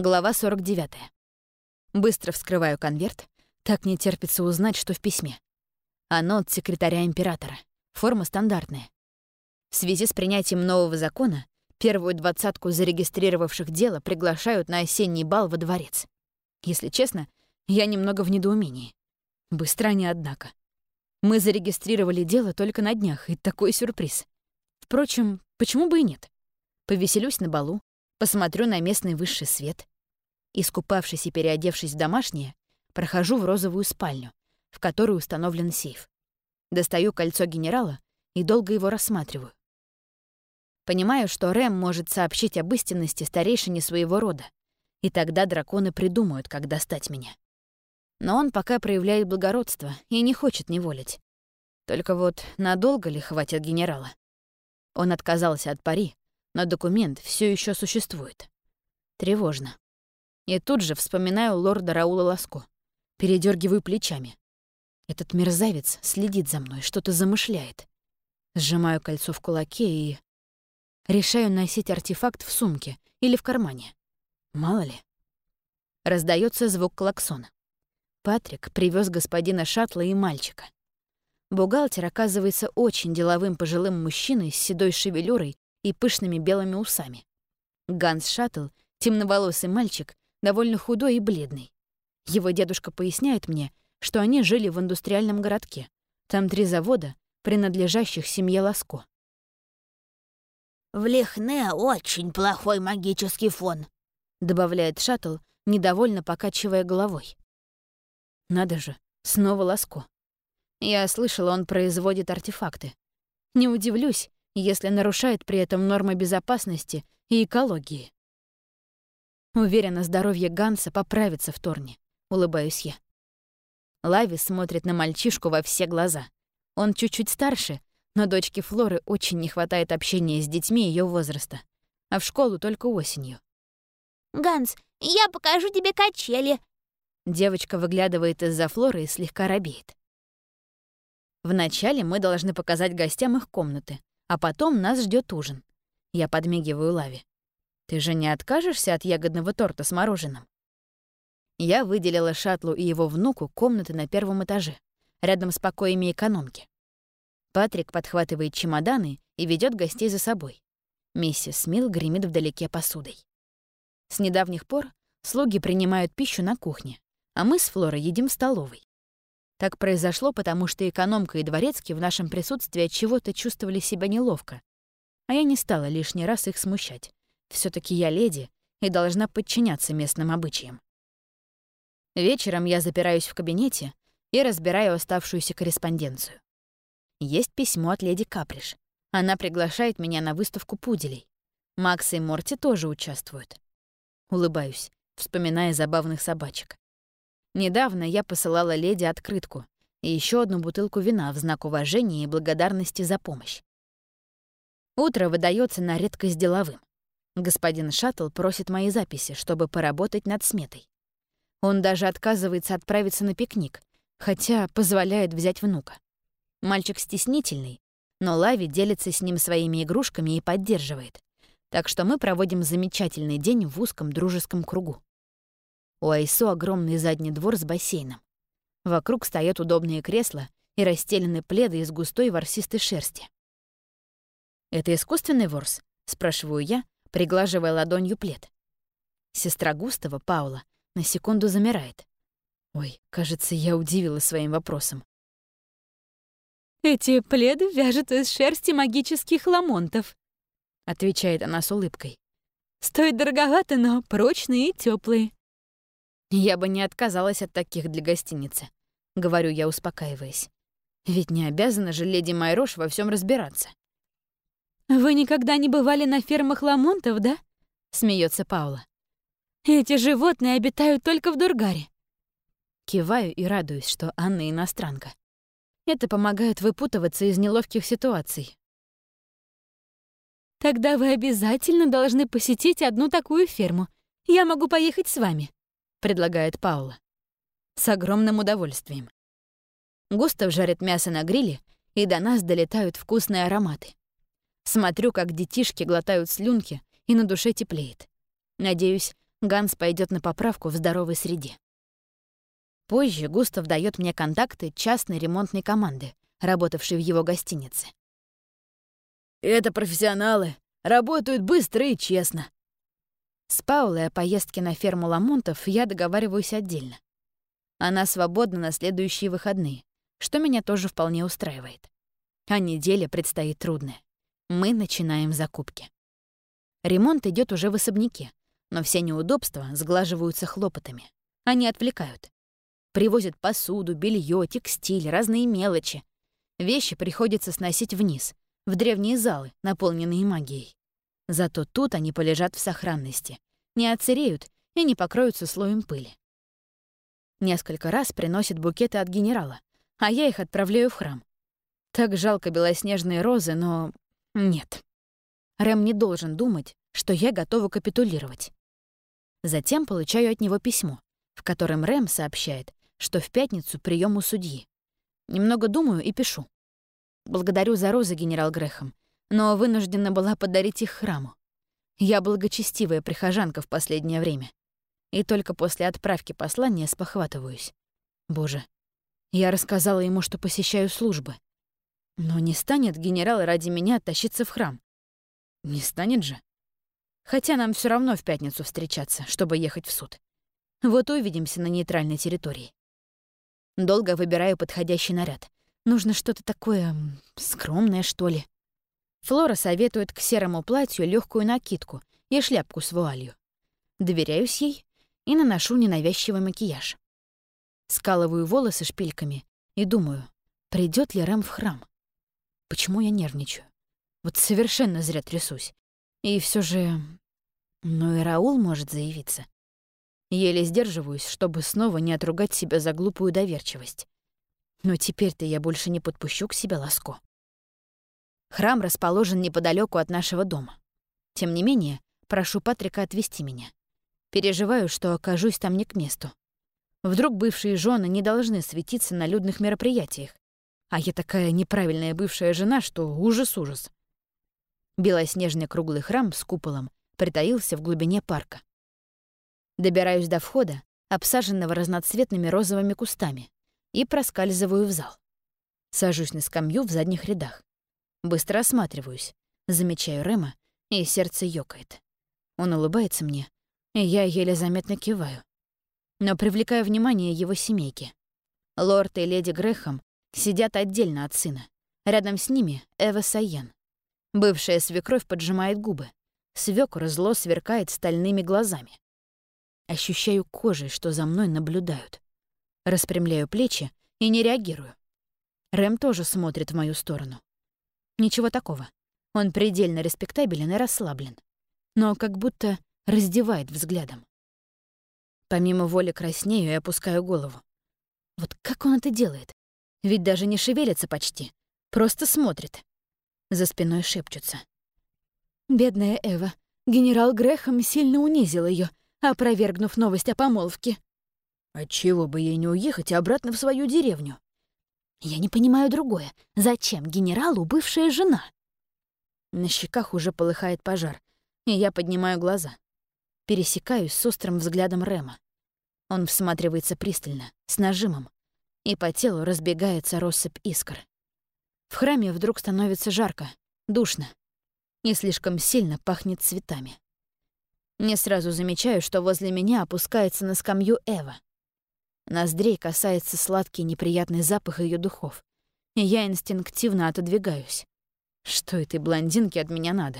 Глава 49. Быстро вскрываю конверт, так не терпится узнать, что в письме. Оно от секретаря императора. Форма стандартная. В связи с принятием нового закона первую двадцатку зарегистрировавших дело приглашают на осенний бал во дворец. Если честно, я немного в недоумении. Быстро они, однако. Мы зарегистрировали дело только на днях, и такой сюрприз. Впрочем, почему бы и нет? Повеселюсь на балу, посмотрю на местный высший свет. Искупавшись и переодевшись в домашнее, прохожу в розовую спальню, в которой установлен сейф. Достаю кольцо генерала и долго его рассматриваю. Понимаю, что Рэм может сообщить об истинности старейшине своего рода, и тогда драконы придумают, как достать меня. Но он пока проявляет благородство и не хочет неволить. Только вот надолго ли хватит генерала? Он отказался от пари, но документ все еще существует. Тревожно. И тут же вспоминаю лорда Раула Ласко. Передергиваю плечами. Этот мерзавец следит за мной, что-то замышляет. Сжимаю кольцо в кулаке и... Решаю носить артефакт в сумке или в кармане. Мало ли. Раздается звук клаксона. Патрик привез господина Шатла и мальчика. Бухгалтер оказывается очень деловым пожилым мужчиной с седой шевелюрой и пышными белыми усами. Ганс Шаттл, темноволосый мальчик, довольно худой и бледный. Его дедушка поясняет мне, что они жили в индустриальном городке. Там три завода, принадлежащих семье Ласко. «В Лихне очень плохой магический фон», — добавляет Шаттл, недовольно покачивая головой. Надо же, снова Ласко. Я слышала, он производит артефакты. Не удивлюсь, если нарушает при этом нормы безопасности и экологии. Уверена, здоровье Ганса поправится в Торне, улыбаюсь я. Лави смотрит на мальчишку во все глаза. Он чуть-чуть старше, но дочке Флоры очень не хватает общения с детьми ее возраста, а в школу только осенью. «Ганс, я покажу тебе качели». Девочка выглядывает из-за Флоры и слегка робеет. Вначале мы должны показать гостям их комнаты, а потом нас ждет ужин. Я подмигиваю Лави. Ты же не откажешься от ягодного торта с мороженым? Я выделила Шатлу и его внуку комнаты на первом этаже, рядом с покоями экономки. Патрик подхватывает чемоданы и ведет гостей за собой. Миссис Смил гремит вдалеке посудой. С недавних пор слуги принимают пищу на кухне, а мы с Флорой едим в столовой. Так произошло, потому что экономка и дворецкий в нашем присутствии от чего-то чувствовали себя неловко, а я не стала лишний раз их смущать все таки я леди и должна подчиняться местным обычаям. Вечером я запираюсь в кабинете и разбираю оставшуюся корреспонденцию. Есть письмо от леди Каприш. Она приглашает меня на выставку пуделей. Макс и Морти тоже участвуют. Улыбаюсь, вспоминая забавных собачек. Недавно я посылала леди открытку и еще одну бутылку вина в знак уважения и благодарности за помощь. Утро выдается на редкость деловым. Господин Шаттл просит мои записи, чтобы поработать над сметой. Он даже отказывается отправиться на пикник, хотя позволяет взять внука. Мальчик стеснительный, но Лави делится с ним своими игрушками и поддерживает. Так что мы проводим замечательный день в узком дружеском кругу. У Айсо огромный задний двор с бассейном. Вокруг стоят удобные кресла и расстелены пледы из густой ворсистой шерсти. «Это искусственный ворс?» — спрашиваю я, приглаживая ладонью плед. Сестра Густава, Паула, на секунду замирает. Ой, кажется, я удивила своим вопросом. «Эти пледы вяжут из шерсти магических ламонтов», — отвечает она с улыбкой. «Стоит дороговато, но прочные и теплые. «Я бы не отказалась от таких для гостиницы», — говорю я, успокаиваясь. «Ведь не обязана же леди Майрош во всем разбираться». «Вы никогда не бывали на фермах ламонтов, да?» — смеется Паула. «Эти животные обитают только в Дургаре». Киваю и радуюсь, что Анна иностранка. Это помогает выпутываться из неловких ситуаций. «Тогда вы обязательно должны посетить одну такую ферму. Я могу поехать с вами», — предлагает Паула. С огромным удовольствием. Густав жарит мясо на гриле, и до нас долетают вкусные ароматы. Смотрю, как детишки глотают слюнки, и на душе теплеет. Надеюсь, Ганс пойдет на поправку в здоровой среде. Позже Густав дает мне контакты частной ремонтной команды, работавшей в его гостинице. «Это профессионалы, работают быстро и честно». С Паулой о поездке на ферму Ламонтов я договариваюсь отдельно. Она свободна на следующие выходные, что меня тоже вполне устраивает. А неделя предстоит трудная. Мы начинаем закупки. Ремонт идет уже в особняке, но все неудобства сглаживаются хлопотами. Они отвлекают. Привозят посуду, белье, текстиль, разные мелочи. Вещи приходится сносить вниз, в древние залы, наполненные магией. Зато тут они полежат в сохранности, не отсыреют и не покроются слоем пыли. Несколько раз приносят букеты от генерала, а я их отправляю в храм. Так жалко белоснежные розы, но нет. Рэм не должен думать, что я готова капитулировать. Затем получаю от него письмо, в котором Рэм сообщает, что в пятницу прием у судьи. Немного думаю и пишу. Благодарю за розы, генерал Грехом, но вынуждена была подарить их храму. Я благочестивая прихожанка в последнее время. И только после отправки послания спохватываюсь. Боже, я рассказала ему, что посещаю службы. Но не станет генерал ради меня тащиться в храм. Не станет же. Хотя нам все равно в пятницу встречаться, чтобы ехать в суд. Вот увидимся на нейтральной территории. Долго выбираю подходящий наряд. Нужно что-то такое скромное, что ли. Флора советует к серому платью легкую накидку и шляпку с вуалью. Доверяюсь ей и наношу ненавязчивый макияж. Скалываю волосы шпильками и думаю, придет ли Рэм в храм. Почему я нервничаю? Вот совершенно зря трясусь. И все же... Ну и Раул может заявиться. Еле сдерживаюсь, чтобы снова не отругать себя за глупую доверчивость. Но теперь-то я больше не подпущу к себе ласку. Храм расположен неподалеку от нашего дома. Тем не менее, прошу Патрика отвезти меня. Переживаю, что окажусь там не к месту. Вдруг бывшие жены не должны светиться на людных мероприятиях. А я такая неправильная бывшая жена, что ужас-ужас. Белоснежный круглый храм с куполом притаился в глубине парка. Добираюсь до входа, обсаженного разноцветными розовыми кустами, и проскальзываю в зал. Сажусь на скамью в задних рядах. Быстро осматриваюсь, замечаю Рема, и сердце ёкает. Он улыбается мне, и я еле заметно киваю. Но привлекаю внимание его семейки. Лорд и леди Грехом сидят отдельно от сына. Рядом с ними Эва Сайен. Бывшая свекровь поджимает губы. Свекор зло сверкает стальными глазами. Ощущаю кожей, что за мной наблюдают. Распрямляю плечи и не реагирую. Рэм тоже смотрит в мою сторону. Ничего такого. Он предельно респектабелен и расслаблен. Но как будто раздевает взглядом. Помимо воли краснею и опускаю голову. Вот как он это делает? Ведь даже не шевелится почти. Просто смотрит. За спиной шепчутся. Бедная Эва. Генерал Грехом сильно унизил ее, опровергнув новость о помолвке. Отчего бы ей не уехать обратно в свою деревню? Я не понимаю другое. Зачем генералу бывшая жена? На щеках уже полыхает пожар, и я поднимаю глаза. Пересекаюсь с острым взглядом Рема. Он всматривается пристально, с нажимом, и по телу разбегается россыпь искр. В храме вдруг становится жарко, душно, и слишком сильно пахнет цветами. Не сразу замечаю, что возле меня опускается на скамью Эва. Ноздрей касается сладкий неприятный запах ее духов, и я инстинктивно отодвигаюсь. Что этой блондинке от меня надо?